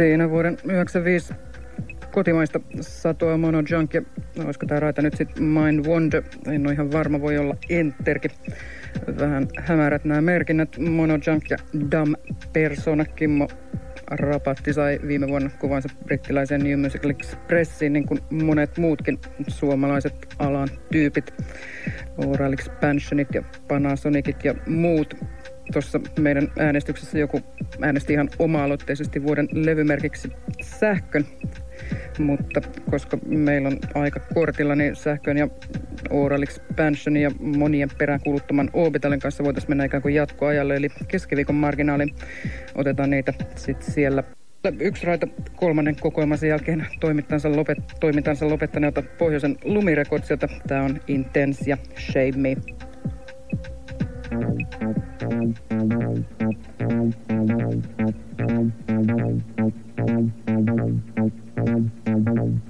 Siinä vuoden 95 kotimaista satoa Mono Junk. Ja olisiko tämä raita nyt sitten Mind Wonder, en ole ihan varma, voi olla Enterkin. Vähän hämärät nämä merkinnät, Mono Junk ja Dam Persona. Kimmo Rapatti sai viime vuonna kuvansa brittiläisen New Musical Expressiin, niin kuin monet muutkin suomalaiset alan tyypit. Oral Expansionit ja Panasonicit ja muut tuossa meidän äänestyksessä joku äänesti ihan oma-aloitteisesti vuoden levymerkiksi sähkön, mutta koska meillä on aika kortilla, niin sähkön ja Oral Expansion ja monien peräänkuuluttoman Orbitalin kanssa voitaisiin mennä ikään kuin jatkoajalle, eli keskiviikon marginaali. Otetaan niitä sitten siellä Yksi raita kolmannen kokoelman sen jälkeen toimintansa, lopet, toimintansa lopettaneelta pohjoisen lumirekordsilta. Tämä on Intense ja Shave Me. Thank you.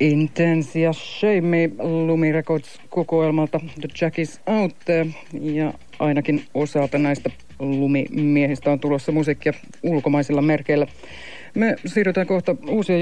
Intense ja Shame Lumi Records kokoelmalta The Jack is Out. Ja ainakin osalta näistä lumimiehistä on tulossa musiikkia ulkomaisilla merkeillä. Me siirrytään kohta uusia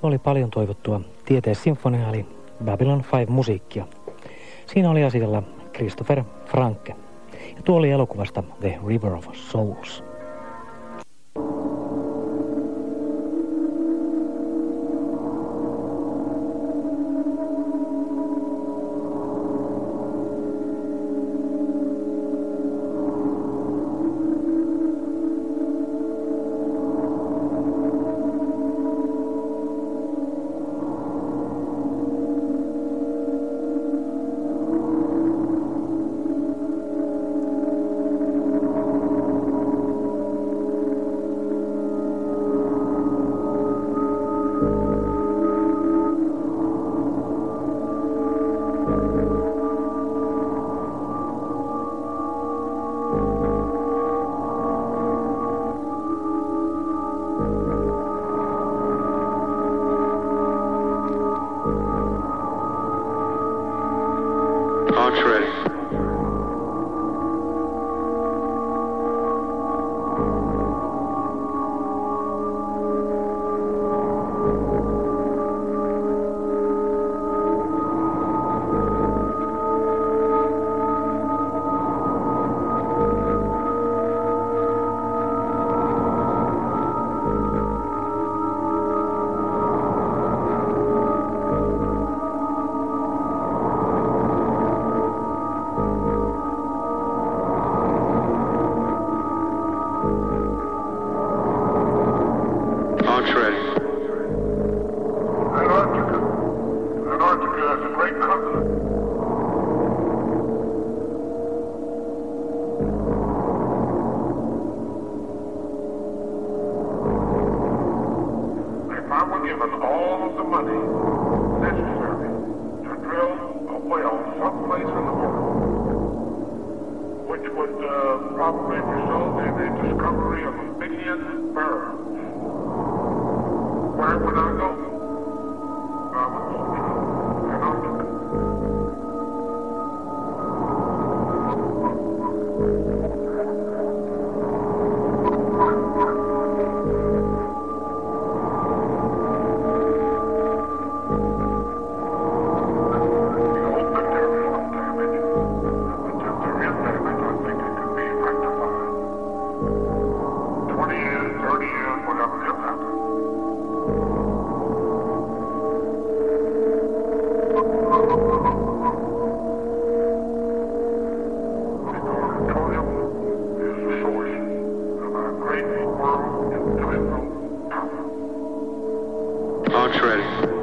Se oli paljon toivottua tieteen sinfonia eli Babylon 5 musiikkia. Siinä oli asialla Christopher Franke. Ja tuo oli elokuvasta The River of Souls. money. Launch ready.